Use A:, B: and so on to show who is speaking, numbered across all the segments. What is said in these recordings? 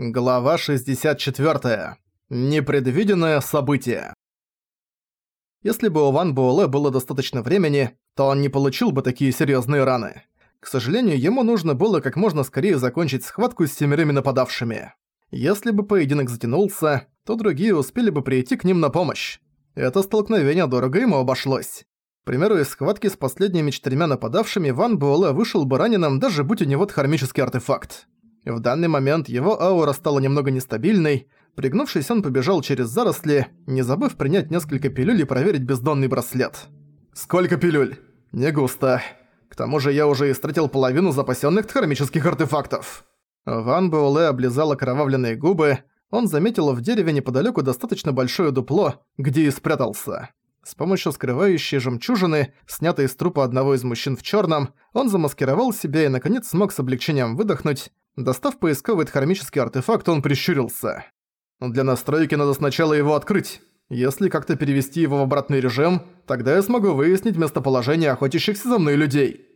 A: Глава 64. Непредвиденное событие. Если бы у Ван Буэлэ было достаточно времени, то он не получил бы такие серьёзные раны. К сожалению, ему нужно было как можно скорее закончить схватку с семерыми нападавшими. Если бы поединок затянулся, то другие успели бы прийти к ним на помощь. Это столкновение дорого ему обошлось. К примеру, из схватки с последними четырьмя нападавшими Ван Буэлэ вышел бы раненым, даже будь у него дхармический артефакт. В данный момент его аура стала немного нестабильной. Пригнувшись, он побежал через заросли, не забыв принять несколько пилюль и проверить бездонный браслет. «Сколько пилюль?» «Не густо. К тому же я уже истратил половину запасенных тхармических артефактов». Ван Буэлэ облизал окровавленные губы. Он заметил в дереве неподалеку достаточно большое дупло, где и спрятался. С помощью скрывающей жемчужины, снятой из трупа одного из мужчин в черном, он замаскировал себя и, наконец, смог с облегчением выдохнуть. Достав поисковый тхармический артефакт, он прищурился. «Для настройки надо сначала его открыть. Если как-то перевести его в обратный режим, тогда я смогу выяснить местоположение охотящихся за мной людей».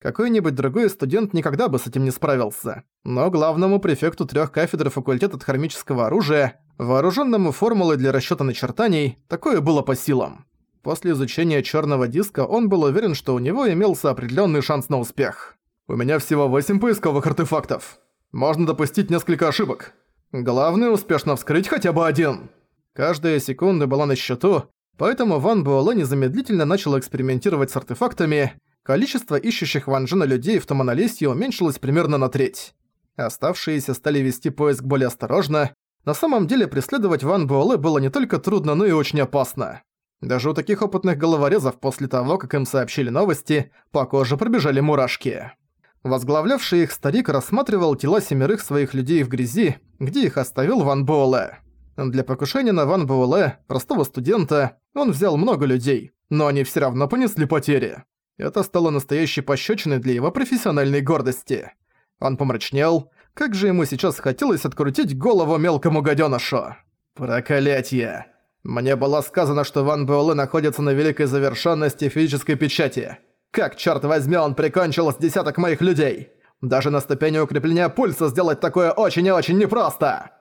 A: Какой-нибудь другой студент никогда бы с этим не справился. Но главному префекту трех кафедр факультета тхармического оружия, вооруженному формулой для расчета начертаний, такое было по силам. После изучения черного диска он был уверен, что у него имелся определенный шанс на успех. «У меня всего восемь поисковых артефактов», можно допустить несколько ошибок. Главное – успешно вскрыть хотя бы один. Каждая секунда была на счету, поэтому Ван Буэлэ незамедлительно начал экспериментировать с артефактами. Количество ищущих Ван Джена людей в Туманолесье уменьшилось примерно на треть. Оставшиеся стали вести поиск более осторожно. На самом деле преследовать Ван Буэлэ было не только трудно, но и очень опасно. Даже у таких опытных головорезов после того, как им сообщили новости, по коже пробежали мурашки. Возглавлявший их старик рассматривал тела семерых своих людей в грязи, где их оставил Ван Буэлэ. Для покушения на Ван Буэлэ, простого студента, он взял много людей, но они все равно понесли потери. Это стало настоящей пощечиной для его профессиональной гордости. Он помрачнел, как же ему сейчас хотелось открутить голову мелкому гадёнышу. «Проклятье! Мне было сказано, что Ван Буэлэ находится на великой завершенности физической печати». Как, черт возьми, он прикончил с десяток моих людей! Даже на ступени укрепления пульса сделать такое очень и очень непросто!»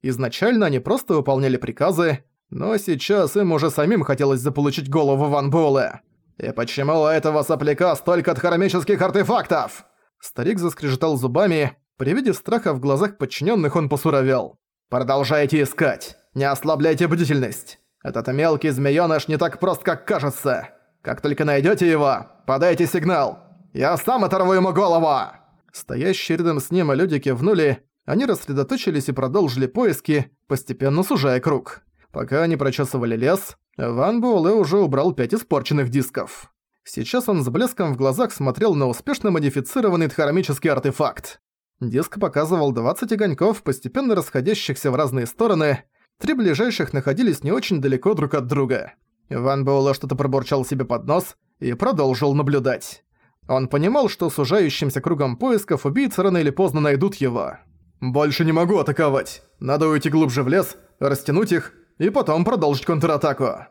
A: Изначально они просто выполняли приказы, но сейчас им уже самим хотелось заполучить голову Ван Буэлэ. «И почему у этого сопляка столько хромических артефактов?» Старик заскрежетал зубами. При виде страха в глазах подчиненных он посуровел. «Продолжайте искать! Не ослабляйте бдительность! Этот мелкий змеёныш не так прост, как кажется! Как только найдете его, подайте сигнал! Я сам оторву ему голову!» Стоящие рядом с ним люди кивнули, они рассредоточились и продолжили поиски, постепенно сужая круг. Пока они прочесывали лес, Ван Буэлэ уже убрал пять испорченных дисков. Сейчас он с блеском в глазах смотрел на успешно модифицированный дхармический артефакт. Диск показывал 20 огоньков, постепенно расходящихся в разные стороны. Три ближайших находились не очень далеко друг от друга. Ван Буэлэ что-то пробурчал себе под нос и продолжил наблюдать. Он понимал, что с ужающимся кругом поисков убийцы рано или поздно найдут его. «Больше не могу атаковать. Надо уйти глубже в лес, растянуть их и потом продолжить контратаку».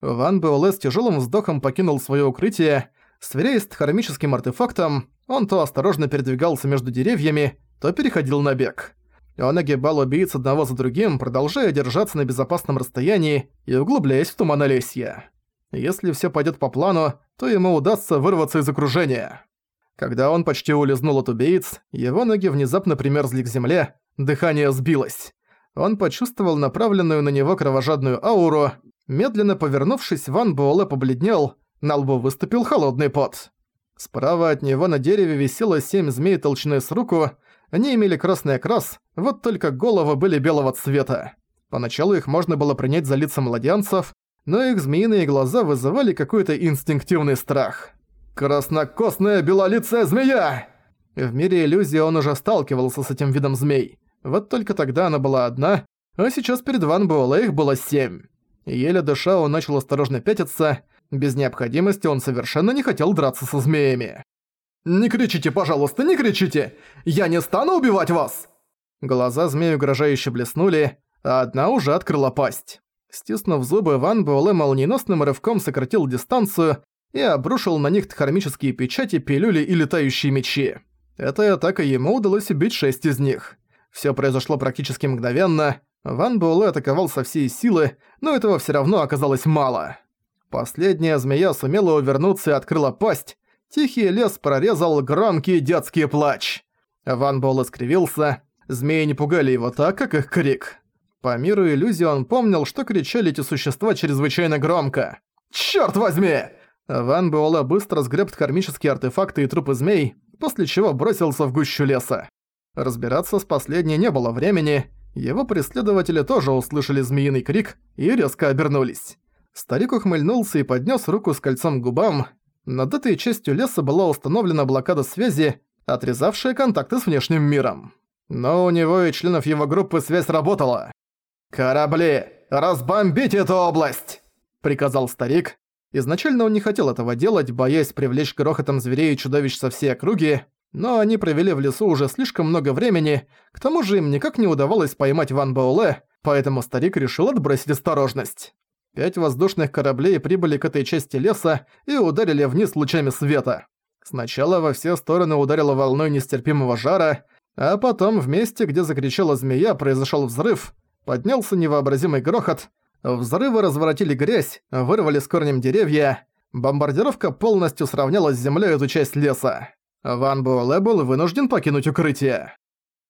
A: Ван Буэлэ с тяжелым вздохом покинул свое укрытие. Сверяясь с хромическим артефактом, он то осторожно передвигался между деревьями, то переходил на бег. А и он огибал убийц одного за другим, продолжая держаться на безопасном расстоянии и углубляясь в туман Олесья. Если все пойдет по плану, то ему удастся вырваться из окружения. Когда он почти улизнул от убийц, его ноги внезапно примерзли к земле, дыхание сбилось. Он почувствовал направленную на него кровожадную ауру. Медленно повернувшись, Ван Буэлэ побледнел, на лбу выступил холодный пот. Справа от него на дереве висело семь змей толщиной с руку, они имели красный окрас, вот только головы были белого цвета. Поначалу их можно было принять за лица младенцев, но их змеиные глаза вызывали какой-то инстинктивный страх. «Краснокосная белолицая змея!» В мире иллюзии он уже сталкивался с этим видом змей. Вот только тогда она была одна, а сейчас перед Ван Буэлэ их было семь. Еле дыша, он начал осторожно пятиться. Без необходимости он совершенно не хотел драться со змеями. «Не кричите, пожалуйста, не кричите! Я не стану убивать вас!» Глаза змеи угрожающе блеснули, а одна уже открыла пасть. Стиснув зубы, Ван Буэлэ молниеносным рывком сократил дистанцию и обрушил на них тхармические печати, пилюли и летающие мечи. Этой атакой ему удалось убить шесть из них. Все произошло практически мгновенно. Ван Буэлэ атаковал со всей силы, но этого все равно оказалось мало. Последняя змея сумела увернуться и открыла пасть, тихий лес прорезал громкий детский плач. Ван Бол искривился. Змеи не пугали его так, как их крик. По миру иллюзий он помнил, что кричали эти существа чрезвычайно громко. «Чёрт возьми!» Ван Буэлэ быстро сгреб кармические артефакты и трупы змей, после чего бросился в гущу леса. Разбираться с последней не было времени, его преследователи тоже услышали змеиный крик и резко обернулись. Старик ухмыльнулся и поднёс руку с кольцом к губам, над этой частью леса была установлена блокада связи, отрезавшая контакты с внешним миром. Но у него и членов его группы связь работала. «Корабли! Разбомбить эту область!» – приказал старик. Изначально он не хотел этого делать, боясь привлечь грохотом зверей и чудовищ со всей округи, но они провели в лесу уже слишком много времени, к тому же им никак не удавалось поймать Ван Бауле, поэтому старик решил отбросить осторожность. Пять воздушных кораблей прибыли к этой части леса и ударили вниз лучами света. Сначала во все стороны ударило волной нестерпимого жара, а потом в месте, где закричала змея, произошел взрыв, поднялся невообразимый грохот, взрывы разворотили грязь, вырвали с корнем деревья, бомбардировка полностью сравняла с землей эту часть леса. Ван Буэлэ был вынужден покинуть укрытие.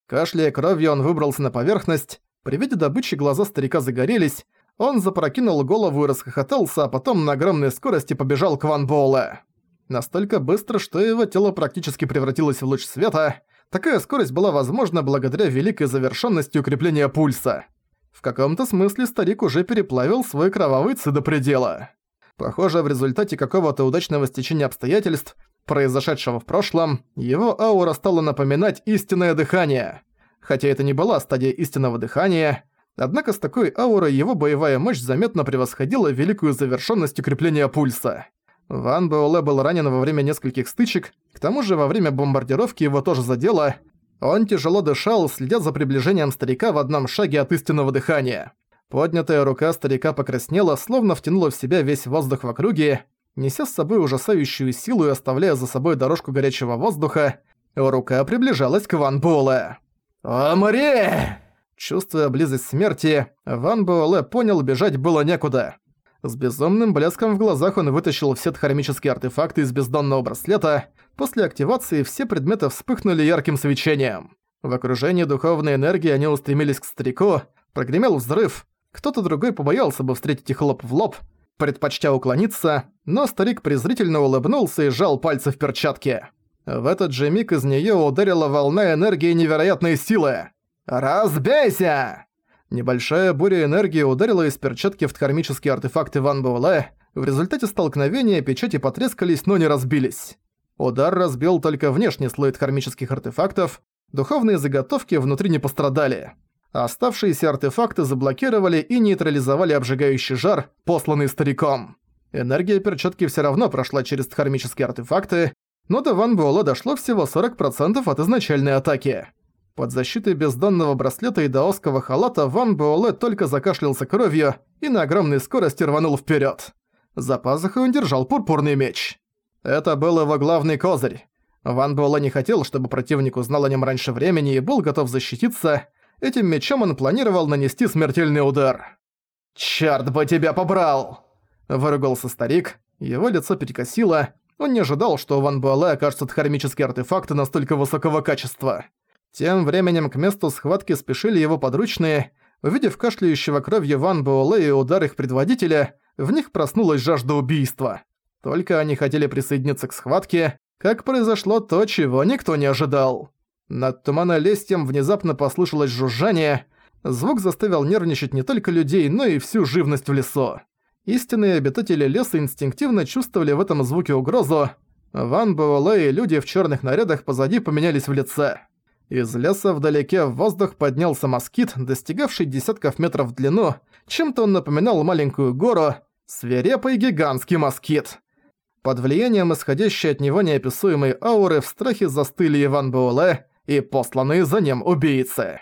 A: Кашляя кровью, он выбрался на поверхность. При виде добычи глаза старика загорелись, он запрокинул голову и расхохотался, а потом на огромной скорости побежал к Ван Боле. Настолько быстро, что его тело практически превратилось в луч света. Такая скорость была возможна благодаря великой завершенности укрепления пульса. В каком-то смысле старик уже переплавил свой кровавый ци до предела. Похоже, в результате какого-то удачного стечения обстоятельств, произошедшего в прошлом, его аура стала напоминать истинное дыхание. Хотя это не была стадия истинного дыхания – Однако с такой аурой его боевая мощь заметно превосходила великую завершенность укрепления пульса. Ван Буэлэ был ранен во время нескольких стычек, к тому же во время бомбардировки его тоже задело. Он тяжело дышал, следя за приближением старика в одном шаге от истинного дыхания. Поднятая рука старика покраснела, словно втянула в себя весь воздух в округе, неся с собой ужасающую силу и оставляя за собой дорожку горячего воздуха, рука приближалась к Ван Буэлэ. «Умри!» Чувствуя близость смерти, Ван Буэлэ понял, бежать было некуда. С безумным блеском в глазах он вытащил все дхармические артефакты из бездонного браслета. После активации все предметы вспыхнули ярким свечением. В окружении духовной энергии они устремились к старику. Прогремел взрыв. Кто-то другой побоялся бы встретить их лоб в лоб, предпочтя уклониться, но старик презрительно улыбнулся и сжал пальцы в перчатке. В этот же миг из нее ударила волна энергии невероятной силы. «Разбейся!» Небольшая буря энергии ударила из перчатки в тхармический артефакт Иван Буэлэ. В результате столкновения печати потрескались, но не разбились. Удар разбил только внешний слой тхармических артефактов, духовные заготовки внутри не пострадали. Оставшиеся артефакты заблокировали и нейтрализовали обжигающий жар, посланный стариком. Энергия перчатки все равно прошла через тхармические артефакты, но до Ван Буэлэ дошло всего 40% от изначальной атаки. Под защитой бездонного браслета и даосского халата Ван Буэлэ только закашлялся кровью и на огромной скорости рванул вперед. За пазухой он держал пурпурный меч. Это был его главный козырь. Ван Буэлэ не хотел, чтобы противник узнал о нем раньше времени и был готов защититься. Этим мечом он планировал нанести смертельный удар. «Чёрт бы тебя побрал!» – выругался старик. Его лицо перекосило. Он не ожидал, что у Ван Буэлэ окажутся хромические артефакты настолько высокого качества. Тем временем к месту схватки спешили его подручные. Увидев кашляющего кровью Ван Буэлэ и удар их предводителя, в них проснулась жажда убийства. Только они хотели присоединиться к схватке, как произошло то, чего никто не ожидал. Над туманолестьем внезапно послышалось жужжание. Звук заставил нервничать не только людей, но и всю живность в лесу. Истинные обитатели леса инстинктивно чувствовали в этом звуке угрозу. Ван Буэлэ и люди в черных нарядах позади поменялись в лице. Из леса вдалеке в воздух поднялся москит, достигавший десятков метров в длину. Чем-то он напоминал маленькую гору. Свирепый гигантский москит. Под влиянием исходящей от него неописуемой ауры в страхе застыли Иван Буэлэ и посланные за ним убийцы.